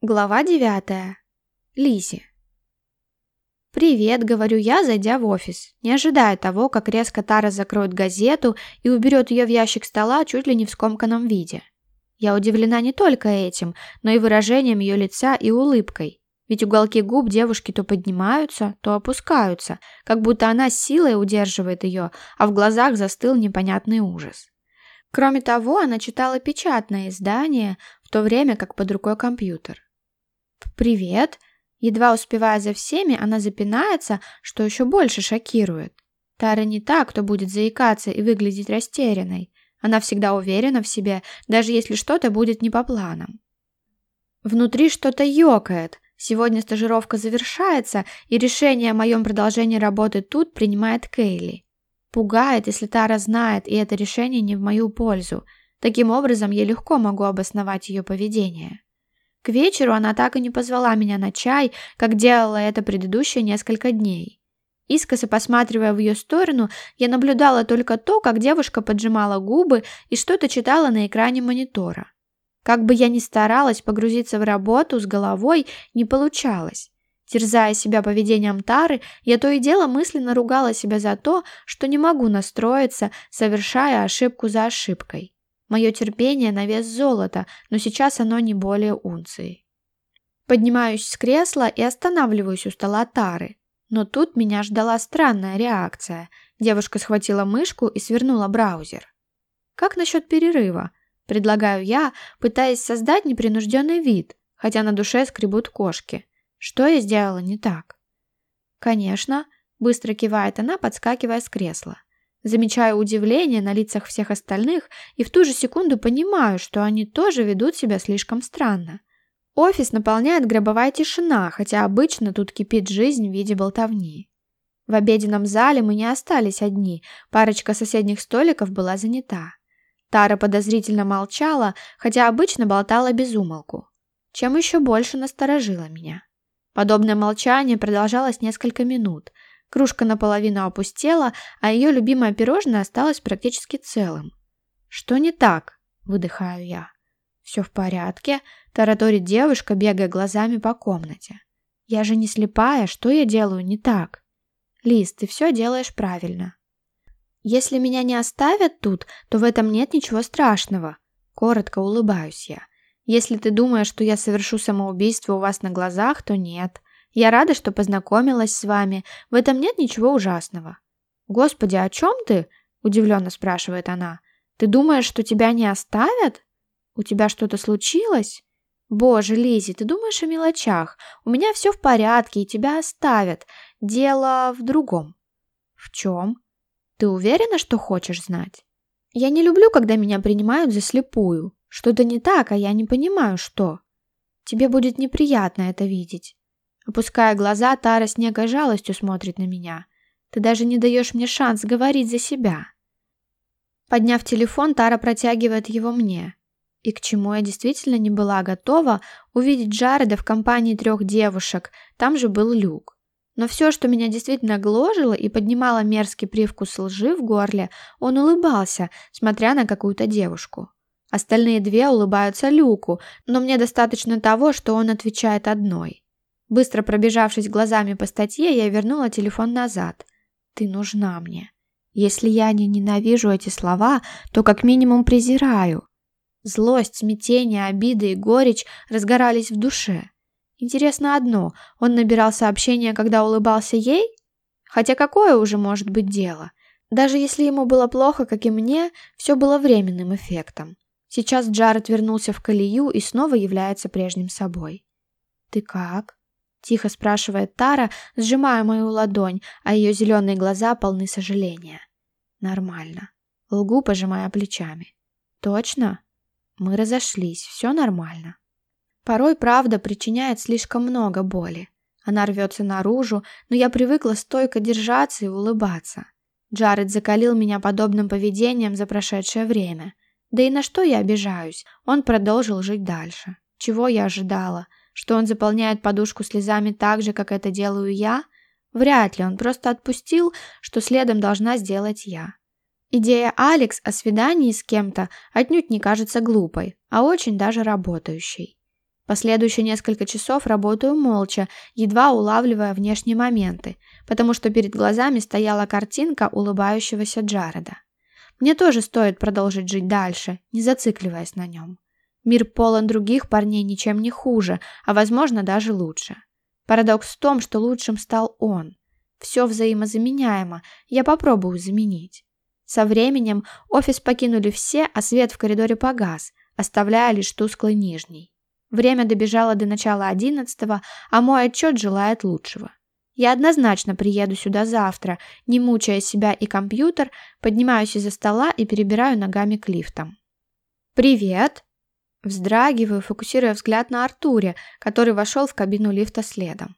Глава девятая. Лизи. «Привет», — говорю я, зайдя в офис, не ожидая того, как резко Тара закроет газету и уберет ее в ящик стола чуть ли не в скомканном виде. Я удивлена не только этим, но и выражением ее лица и улыбкой, ведь уголки губ девушки то поднимаются, то опускаются, как будто она силой удерживает ее, а в глазах застыл непонятный ужас. Кроме того, она читала печатное издание, в то время как под рукой компьютер. «Привет!» Едва успевая за всеми, она запинается, что еще больше шокирует. Тара не та, кто будет заикаться и выглядеть растерянной. Она всегда уверена в себе, даже если что-то будет не по планам. Внутри что-то ёкает. Сегодня стажировка завершается, и решение о моем продолжении работы тут принимает Кейли. Пугает, если Тара знает, и это решение не в мою пользу. Таким образом, я легко могу обосновать ее поведение. К вечеру она так и не позвала меня на чай, как делала это предыдущие несколько дней. Искоса посматривая в ее сторону, я наблюдала только то, как девушка поджимала губы и что-то читала на экране монитора. Как бы я ни старалась погрузиться в работу с головой, не получалось. Терзая себя поведением Тары, я то и дело мысленно ругала себя за то, что не могу настроиться, совершая ошибку за ошибкой. Мое терпение на вес золота, но сейчас оно не более унции. Поднимаюсь с кресла и останавливаюсь у стола Тары. Но тут меня ждала странная реакция. Девушка схватила мышку и свернула браузер. «Как насчет перерыва?» Предлагаю я, пытаясь создать непринужденный вид, хотя на душе скребут кошки. Что я сделала не так? «Конечно», — быстро кивает она, подскакивая с кресла. Замечаю удивление на лицах всех остальных и в ту же секунду понимаю, что они тоже ведут себя слишком странно. Офис наполняет гробовая тишина, хотя обычно тут кипит жизнь в виде болтовни. В обеденном зале мы не остались одни, парочка соседних столиков была занята. Тара подозрительно молчала, хотя обычно болтала без умолку, чем еще больше насторожила меня. Подобное молчание продолжалось несколько минут – Кружка наполовину опустела, а ее любимое пирожное осталось практически целым. «Что не так?» – выдыхаю я. «Все в порядке», – тараторит девушка, бегая глазами по комнате. «Я же не слепая, что я делаю не так?» «Лиз, ты все делаешь правильно». «Если меня не оставят тут, то в этом нет ничего страшного», – коротко улыбаюсь я. «Если ты думаешь, что я совершу самоубийство у вас на глазах, то нет. Я рада, что познакомилась с вами. В этом нет ничего ужасного». «Господи, о чем ты?» – удивленно спрашивает она. «Ты думаешь, что тебя не оставят? У тебя что-то случилось?» «Боже, Лизи, ты думаешь о мелочах. У меня все в порядке, и тебя оставят. Дело в другом». «В чем? Ты уверена, что хочешь знать?» «Я не люблю, когда меня принимают за слепую. Что-то не так, а я не понимаю, что. Тебе будет неприятно это видеть. Опуская глаза, Тара с некой жалостью смотрит на меня. Ты даже не даешь мне шанс говорить за себя. Подняв телефон, Тара протягивает его мне. И к чему я действительно не была готова увидеть Джареда в компании трех девушек, там же был Люк. Но все, что меня действительно гложило и поднимало мерзкий привкус лжи в горле, он улыбался, смотря на какую-то девушку. Остальные две улыбаются Люку, но мне достаточно того, что он отвечает одной. Быстро пробежавшись глазами по статье, я вернула телефон назад. «Ты нужна мне. Если я не ненавижу эти слова, то как минимум презираю». Злость, смятение, обида и горечь разгорались в душе. Интересно одно, он набирал сообщения, когда улыбался ей? Хотя какое уже может быть дело? Даже если ему было плохо, как и мне, все было временным эффектом. Сейчас Джаред вернулся в колею и снова является прежним собой. «Ты как?» Тихо спрашивает Тара, сжимая мою ладонь, а ее зеленые глаза полны сожаления. Нормально. Лгу, пожимая плечами. Точно? Мы разошлись, все нормально. Порой правда причиняет слишком много боли. Она рвется наружу, но я привыкла стойко держаться и улыбаться. Джаред закалил меня подобным поведением за прошедшее время. Да и на что я обижаюсь? Он продолжил жить дальше. Чего я ожидала? Что он заполняет подушку слезами так же, как это делаю я? Вряд ли, он просто отпустил, что следом должна сделать я. Идея Алекс о свидании с кем-то отнюдь не кажется глупой, а очень даже работающей. Последующие несколько часов работаю молча, едва улавливая внешние моменты, потому что перед глазами стояла картинка улыбающегося Джареда. Мне тоже стоит продолжить жить дальше, не зацикливаясь на нем. Мир полон других парней ничем не хуже, а возможно даже лучше. Парадокс в том, что лучшим стал он. Все взаимозаменяемо, я попробую заменить. Со временем офис покинули все, а свет в коридоре погас, оставляя лишь тусклый нижний. Время добежало до начала одиннадцатого, а мой отчет желает лучшего. Я однозначно приеду сюда завтра, не мучая себя и компьютер, поднимаюсь из-за стола и перебираю ногами к лифтам. «Привет!» Вздрагиваю, фокусируя взгляд на Артуре, который вошел в кабину лифта следом.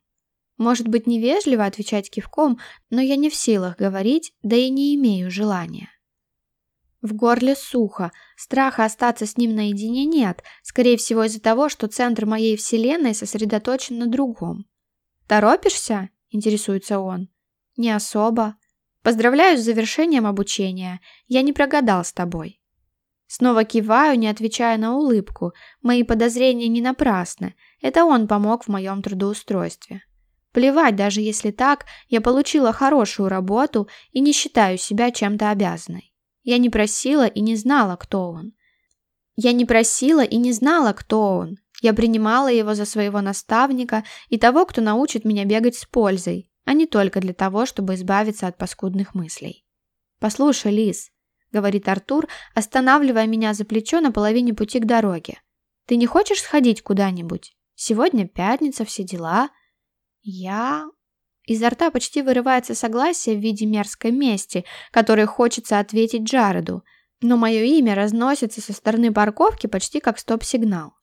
Может быть, невежливо отвечать кивком, но я не в силах говорить, да и не имею желания. В горле сухо, страха остаться с ним наедине нет, скорее всего из-за того, что центр моей вселенной сосредоточен на другом. «Торопишься?» – интересуется он. «Не особо. Поздравляю с завершением обучения. Я не прогадал с тобой». Снова киваю, не отвечая на улыбку. Мои подозрения не напрасны. Это он помог в моем трудоустройстве. Плевать, даже если так, я получила хорошую работу и не считаю себя чем-то обязанной. Я не просила и не знала, кто он. Я не просила и не знала, кто он. Я принимала его за своего наставника и того, кто научит меня бегать с пользой, а не только для того, чтобы избавиться от паскудных мыслей. «Послушай, Лис», — говорит Артур, останавливая меня за плечо на половине пути к дороге. «Ты не хочешь сходить куда-нибудь? Сегодня пятница, все дела». Я... Изо рта почти вырывается согласие в виде мерзкой мести, которой хочется ответить Джареду, но мое имя разносится со стороны парковки почти как стоп-сигнал.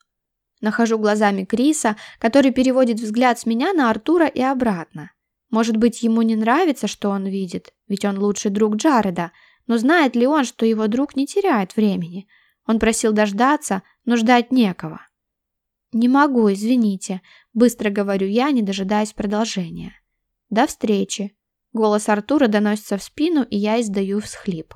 Нахожу глазами Криса, который переводит взгляд с меня на Артура и обратно. Может быть, ему не нравится, что он видит, ведь он лучший друг Джареда, но знает ли он, что его друг не теряет времени? Он просил дождаться, но ждать некого. «Не могу, извините», – быстро говорю я, не дожидаясь продолжения. «До встречи». Голос Артура доносится в спину, и я издаю всхлип.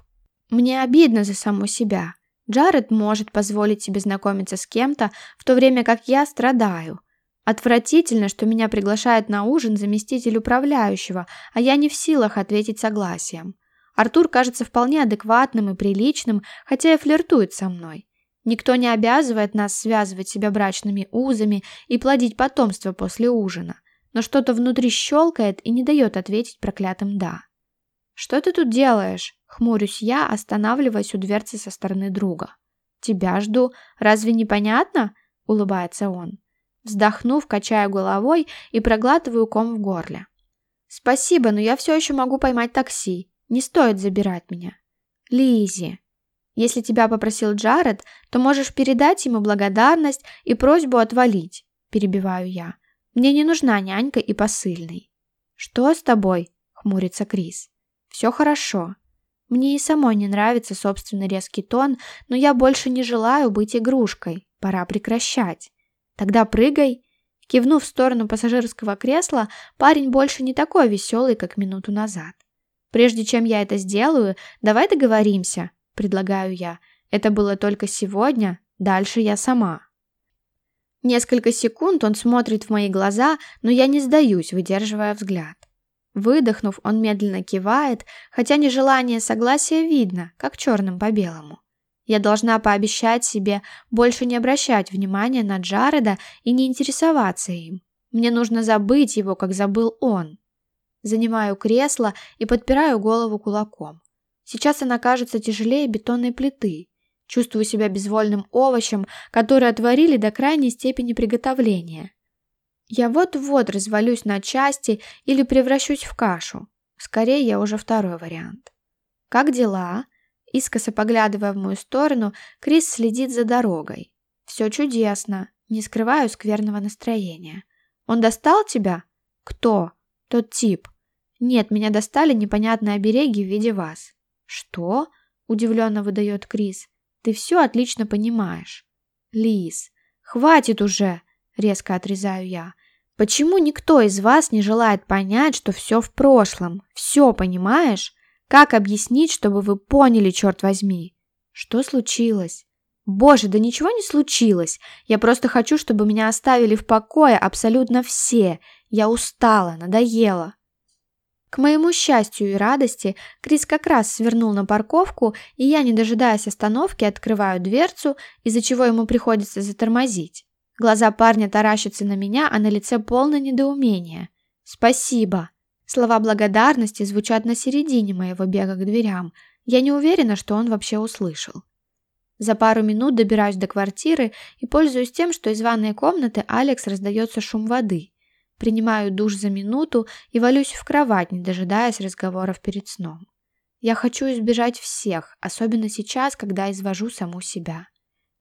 Мне обидно за саму себя. Джаред может позволить себе знакомиться с кем-то, в то время как я страдаю. Отвратительно, что меня приглашают на ужин заместитель управляющего, а я не в силах ответить согласием. Артур кажется вполне адекватным и приличным, хотя и флиртует со мной. Никто не обязывает нас связывать себя брачными узами и плодить потомство после ужина, но что-то внутри щелкает и не дает ответить проклятым «да». «Что ты тут делаешь?» — хмурюсь я, останавливаясь у дверцы со стороны друга. «Тебя жду. Разве не понятно?» — улыбается он. Вздохнув, качаю головой и проглатываю ком в горле. «Спасибо, но я все еще могу поймать такси. Не стоит забирать меня». Лизи, если тебя попросил Джаред, то можешь передать ему благодарность и просьбу отвалить», – перебиваю я. «Мне не нужна нянька и посыльный». «Что с тобой?» – хмурится Крис. «Все хорошо. Мне и самой не нравится собственный резкий тон, но я больше не желаю быть игрушкой. Пора прекращать. Тогда прыгай». Кивнув в сторону пассажирского кресла, парень больше не такой веселый, как минуту назад. «Прежде чем я это сделаю, давай договоримся», – предлагаю я. «Это было только сегодня, дальше я сама». Несколько секунд он смотрит в мои глаза, но я не сдаюсь, выдерживая взгляд. Выдохнув, он медленно кивает, хотя нежелание согласия видно, как черным по белому. Я должна пообещать себе больше не обращать внимания на Джареда и не интересоваться им. Мне нужно забыть его, как забыл он. Занимаю кресло и подпираю голову кулаком. Сейчас она кажется тяжелее бетонной плиты. Чувствую себя безвольным овощем, который отварили до крайней степени приготовления. Я вот-вот развалюсь на части или превращусь в кашу. Скорее, я уже второй вариант. «Как дела?» Искоса поглядывая в мою сторону, Крис следит за дорогой. «Все чудесно. Не скрываю скверного настроения. Он достал тебя?» «Кто?» «Тот тип. Нет, меня достали непонятные обереги в виде вас. «Что?» – удивленно выдает Крис. «Ты все отлично понимаешь». «Лис, хватит уже!» – резко отрезаю я. «Почему никто из вас не желает понять, что все в прошлом? Все, понимаешь? Как объяснить, чтобы вы поняли, черт возьми?» «Что случилось?» Боже, да ничего не случилось. Я просто хочу, чтобы меня оставили в покое абсолютно все. Я устала, надоела. К моему счастью и радости, Крис как раз свернул на парковку, и я, не дожидаясь остановки, открываю дверцу, из-за чего ему приходится затормозить. Глаза парня таращатся на меня, а на лице полное недоумение. «Спасибо». Слова благодарности звучат на середине моего бега к дверям. Я не уверена, что он вообще услышал. За пару минут добираюсь до квартиры и пользуюсь тем, что из ванной комнаты Алекс раздается шум воды. Принимаю душ за минуту и валюсь в кровать, не дожидаясь разговоров перед сном. Я хочу избежать всех, особенно сейчас, когда извожу саму себя.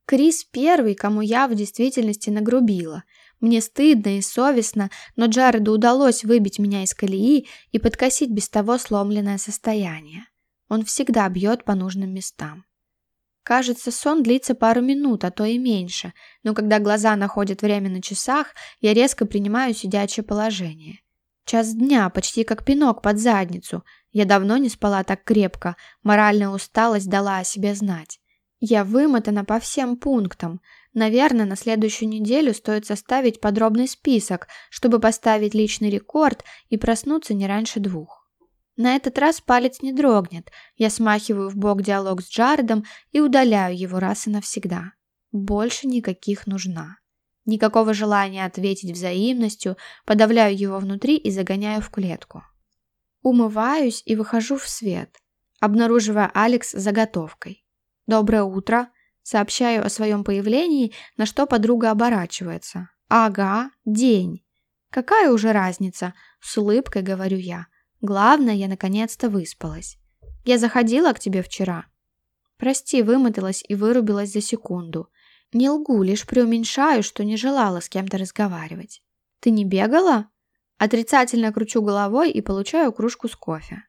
Крис первый, кому я в действительности нагрубила. Мне стыдно и совестно, но Джареду удалось выбить меня из колеи и подкосить без того сломленное состояние. Он всегда бьет по нужным местам. Кажется, сон длится пару минут, а то и меньше, но когда глаза находят время на часах, я резко принимаю сидячее положение. Час дня, почти как пинок под задницу. Я давно не спала так крепко, моральная усталость дала о себе знать. Я вымотана по всем пунктам. Наверное, на следующую неделю стоит составить подробный список, чтобы поставить личный рекорд и проснуться не раньше двух. На этот раз палец не дрогнет. Я смахиваю в бок диалог с Джаредом и удаляю его раз и навсегда. Больше никаких нужна. Никакого желания ответить взаимностью, подавляю его внутри и загоняю в клетку. Умываюсь и выхожу в свет, обнаруживая Алекс заготовкой. «Доброе утро!» Сообщаю о своем появлении, на что подруга оборачивается. «Ага, день!» «Какая уже разница?» С улыбкой говорю я. «Главное, я наконец-то выспалась. Я заходила к тебе вчера». Прости, вымоталась и вырубилась за секунду. Не лгу, лишь преуменьшаю, что не желала с кем-то разговаривать. «Ты не бегала?» Отрицательно кручу головой и получаю кружку с кофе.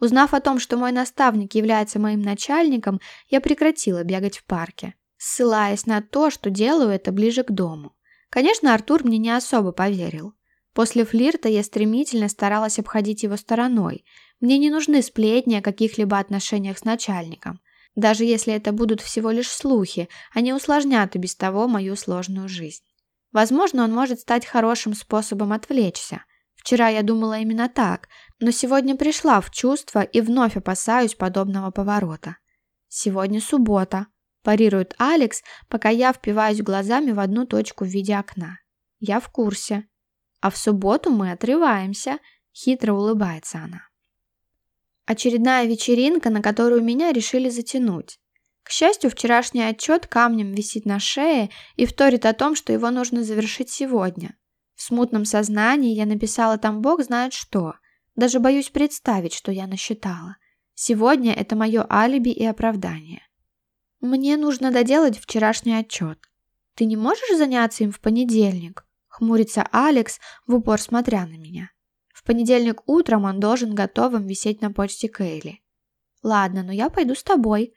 Узнав о том, что мой наставник является моим начальником, я прекратила бегать в парке, ссылаясь на то, что делаю это ближе к дому. Конечно, Артур мне не особо поверил. После флирта я стремительно старалась обходить его стороной. Мне не нужны сплетни о каких-либо отношениях с начальником. Даже если это будут всего лишь слухи, они усложнят и без того мою сложную жизнь. Возможно, он может стать хорошим способом отвлечься. Вчера я думала именно так, но сегодня пришла в чувство и вновь опасаюсь подобного поворота. Сегодня суббота, парирует Алекс, пока я впиваюсь глазами в одну точку в виде окна. Я в курсе. А в субботу мы отрываемся, хитро улыбается она. Очередная вечеринка, на которую меня решили затянуть. К счастью, вчерашний отчет камнем висит на шее и вторит о том, что его нужно завершить сегодня. В смутном сознании я написала там бог знает что. Даже боюсь представить, что я насчитала. Сегодня это мое алиби и оправдание. Мне нужно доделать вчерашний отчет. Ты не можешь заняться им в понедельник? Хмурится Алекс, в упор смотря на меня. В понедельник утром он должен готовым висеть на почте Кейли. Ладно, но я пойду с тобой.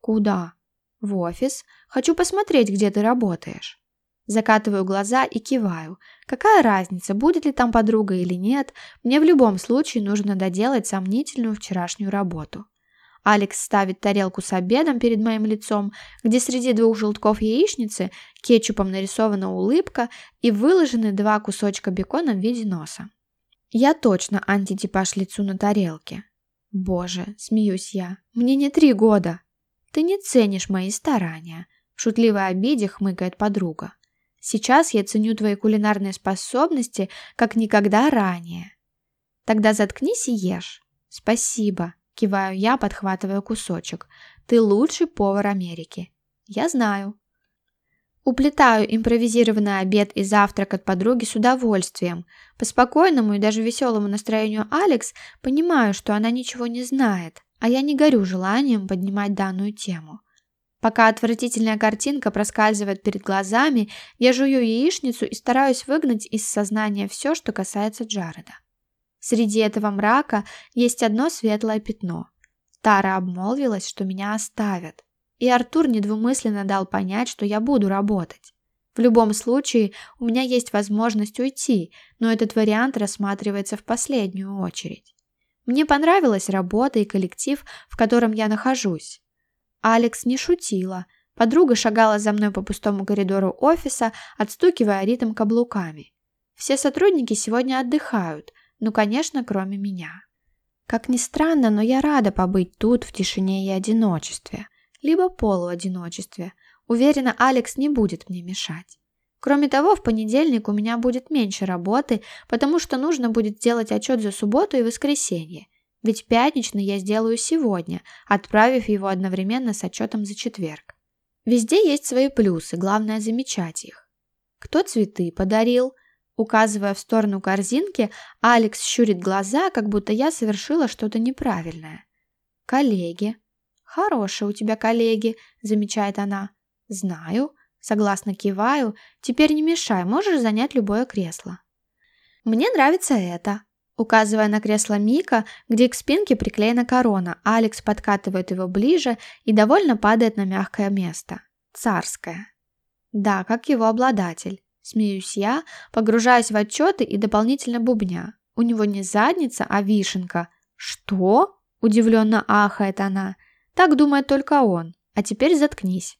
Куда? В офис. Хочу посмотреть, где ты работаешь. Закатываю глаза и киваю. Какая разница, будет ли там подруга или нет, мне в любом случае нужно доделать сомнительную вчерашнюю работу. Алекс ставит тарелку с обедом перед моим лицом, где среди двух желтков яичницы кетчупом нарисована улыбка и выложены два кусочка бекона в виде носа. Я точно антитипаж лицу на тарелке. Боже, смеюсь я, мне не три года. Ты не ценишь мои старания. В шутливой обиде хмыкает подруга. Сейчас я ценю твои кулинарные способности, как никогда ранее. Тогда заткнись и ешь. Спасибо, киваю я, подхватывая кусочек. Ты лучший повар Америки. Я знаю. Уплетаю импровизированный обед и завтрак от подруги с удовольствием. По спокойному и даже веселому настроению Алекс понимаю, что она ничего не знает, а я не горю желанием поднимать данную тему. Пока отвратительная картинка проскальзывает перед глазами, я жую яичницу и стараюсь выгнать из сознания все, что касается Джареда. Среди этого мрака есть одно светлое пятно. Тара обмолвилась, что меня оставят. И Артур недвумысленно дал понять, что я буду работать. В любом случае, у меня есть возможность уйти, но этот вариант рассматривается в последнюю очередь. Мне понравилась работа и коллектив, в котором я нахожусь. Алекс не шутила. Подруга шагала за мной по пустому коридору офиса, отстукивая ритм каблуками. Все сотрудники сегодня отдыхают, ну, конечно, кроме меня. Как ни странно, но я рада побыть тут в тишине и одиночестве. Либо полуодиночестве. Уверена, Алекс не будет мне мешать. Кроме того, в понедельник у меня будет меньше работы, потому что нужно будет сделать отчет за субботу и воскресенье. Ведь пятничный я сделаю сегодня, отправив его одновременно с отчетом за четверг. Везде есть свои плюсы, главное замечать их. Кто цветы подарил? Указывая в сторону корзинки, Алекс щурит глаза, как будто я совершила что-то неправильное. Коллеги. Хорошие у тебя коллеги, замечает она. Знаю. Согласно киваю. Теперь не мешай, можешь занять любое кресло. Мне нравится это. Указывая на кресло Мика, где к спинке приклеена корона, Алекс подкатывает его ближе и довольно падает на мягкое место. Царское. Да, как его обладатель. Смеюсь я, погружаясь в отчеты и дополнительно бубня. У него не задница, а вишенка. Что? Удивленно ахает она. Так думает только он. А теперь заткнись.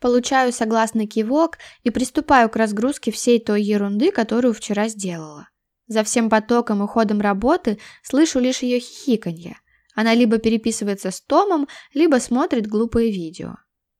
Получаю согласный кивок и приступаю к разгрузке всей той ерунды, которую вчера сделала. За всем потоком и ходом работы слышу лишь ее хихиканье. Она либо переписывается с Томом, либо смотрит глупые видео.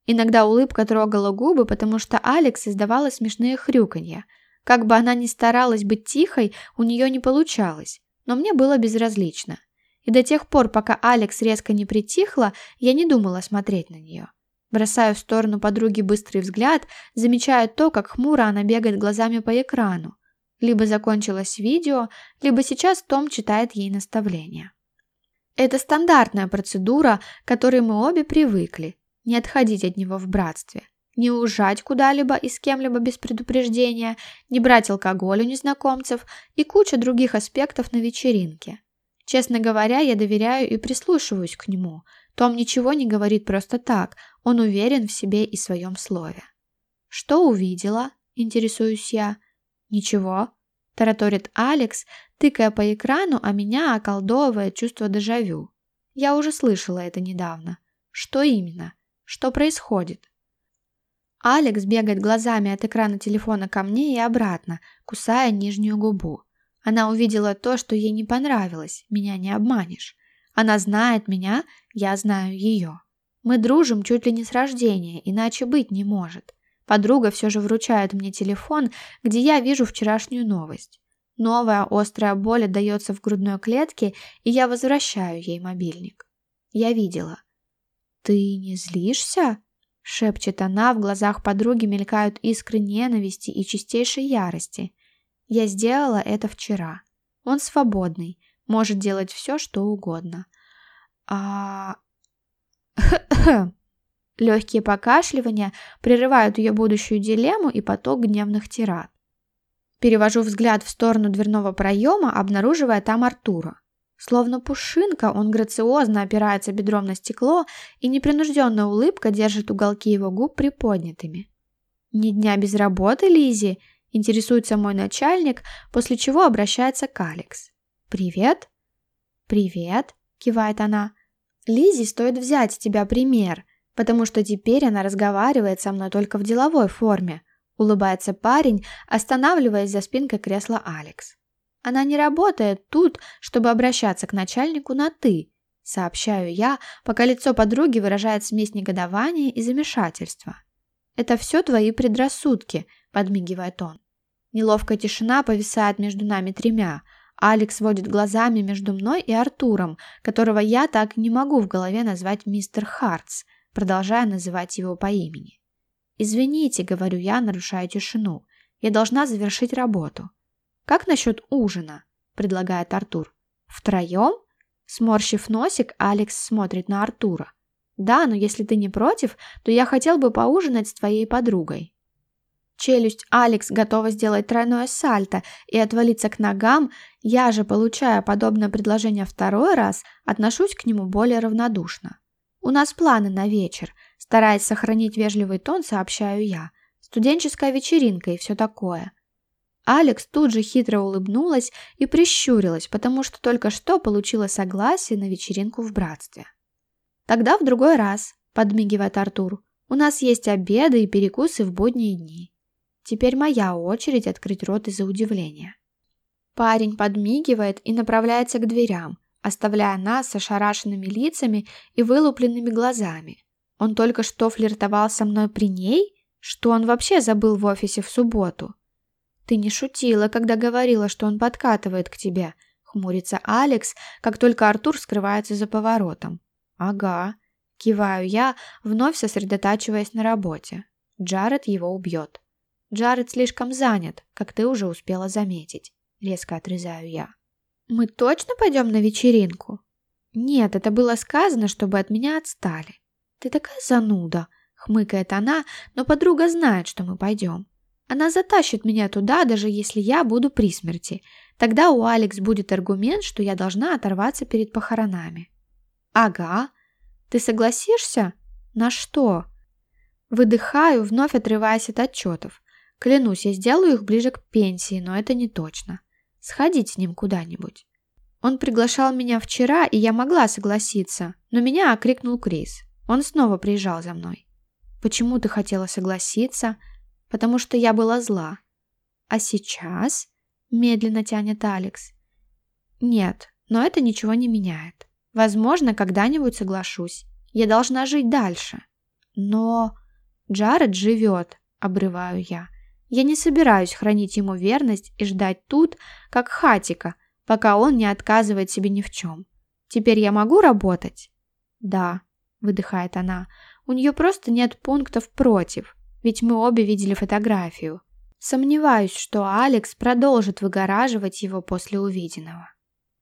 Иногда улыбка трогала губы, потому что Алекс издавала смешные хрюканья. Как бы она ни старалась быть тихой, у нее не получалось, но мне было безразлично. И до тех пор, пока Алекс резко не притихла, я не думала смотреть на нее. Бросаю в сторону подруги быстрый взгляд, замечая то, как хмуро она бегает глазами по экрану. Либо закончилось видео, либо сейчас Том читает ей наставления. Это стандартная процедура, к которой мы обе привыкли. Не отходить от него в братстве. Не уезжать куда-либо и с кем-либо без предупреждения, не брать алкоголь у незнакомцев и куча других аспектов на вечеринке. Честно говоря, я доверяю и прислушиваюсь к нему – том ничего не говорит просто так, он уверен в себе и своем слове. «Что увидела?» – интересуюсь я. «Ничего», – тараторит Алекс, тыкая по экрану, а меня околдовывает чувство дежавю. Я уже слышала это недавно. Что именно? Что происходит? Алекс бегает глазами от экрана телефона ко мне и обратно, кусая нижнюю губу. Она увидела то, что ей не понравилось, меня не обманешь. Она знает меня, я знаю ее. Мы дружим чуть ли не с рождения, иначе быть не может. Подруга все же вручает мне телефон, где я вижу вчерашнюю новость. Новая острая боль отдается в грудной клетке, и я возвращаю ей мобильник. Я видела. «Ты не злишься?» — шепчет она, в глазах подруги мелькают искры ненависти и чистейшей ярости. Я сделала это вчера. Он свободный, может делать все, что угодно. А... Легкие покашливания прерывают ее будущую дилемму и поток гневных тират. Перевожу взгляд в сторону дверного проема, обнаруживая там Артура. Словно пушинка, он грациозно опирается бедром на стекло, и непринужденная улыбка держит уголки его губ приподнятыми. «Ни дня без работы, Лизи?» – интересуется мой начальник, после чего обращается к Алекс. «Привет?» «Привет», – кивает она. Лизи стоит взять с тебя пример, потому что теперь она разговаривает со мной только в деловой форме», – улыбается парень, останавливаясь за спинкой кресла Алекс. «Она не работает тут, чтобы обращаться к начальнику на «ты», – сообщаю я, пока лицо подруги выражает смесь негодования и замешательства. «Это все твои предрассудки», – подмигивает он. Неловкая тишина повисает между нами тремя – Алекс водит глазами между мной и Артуром, которого я так не могу в голове назвать мистер Хартс, продолжая называть его по имени. «Извините», — говорю я, нарушая тишину. «Я должна завершить работу». «Как насчет ужина?» — предлагает Артур. «Втроем?» Сморщив носик, Алекс смотрит на Артура. «Да, но если ты не против, то я хотел бы поужинать с твоей подругой». Челюсть Алекс готова сделать тройное сальто и отвалиться к ногам, я же, получая подобное предложение второй раз, отношусь к нему более равнодушно. «У нас планы на вечер», стараясь сохранить вежливый тон, сообщаю я. «Студенческая вечеринка и все такое». Алекс тут же хитро улыбнулась и прищурилась, потому что только что получила согласие на вечеринку в братстве. «Тогда в другой раз», – подмигивает Артур. У нас есть обеды и перекусы в будние дни. Теперь моя очередь открыть рот из-за удивления. Парень подмигивает и направляется к дверям, оставляя нас с ошарашенными лицами и вылупленными глазами. Он только что флиртовал со мной при ней? Что он вообще забыл в офисе в субботу? Ты не шутила, когда говорила, что он подкатывает к тебе, хмурится Алекс, как только Артур скрывается за поворотом. Ага, киваю я, вновь сосредотачиваясь на работе. Джаред его убьет. Джаред слишком занят, как ты уже успела заметить. Резко отрезаю я. Мы точно пойдем на вечеринку? Нет, это было сказано, чтобы от меня отстали. Ты такая зануда, хмыкает она, но подруга знает, что мы пойдем. Она затащит меня туда, даже если я буду при смерти. Тогда у Алекс будет аргумент, что я должна оторваться перед похоронами. Ага. Ты согласишься? На что? Выдыхаю, вновь отрываясь от отчетов. Клянусь, я сделаю их ближе к пенсии, но это не точно. Сходить с ним куда-нибудь. Он приглашал меня вчера, и я могла согласиться, но меня окрикнул Крис. Он снова приезжал за мной. «Почему ты хотела согласиться?» «Потому что я была зла». «А сейчас?» – медленно тянет Алекс. «Нет, но это ничего не меняет. Возможно, когда-нибудь соглашусь. Я должна жить дальше». «Но...» «Джаред живет», – обрываю я. «Я не собираюсь хранить ему верность и ждать тут, как хатика, пока он не отказывает себе ни в чем. Теперь я могу работать?» «Да», – выдыхает она. «У нее просто нет пунктов против, ведь мы обе видели фотографию. Сомневаюсь, что Алекс продолжит выгораживать его после увиденного».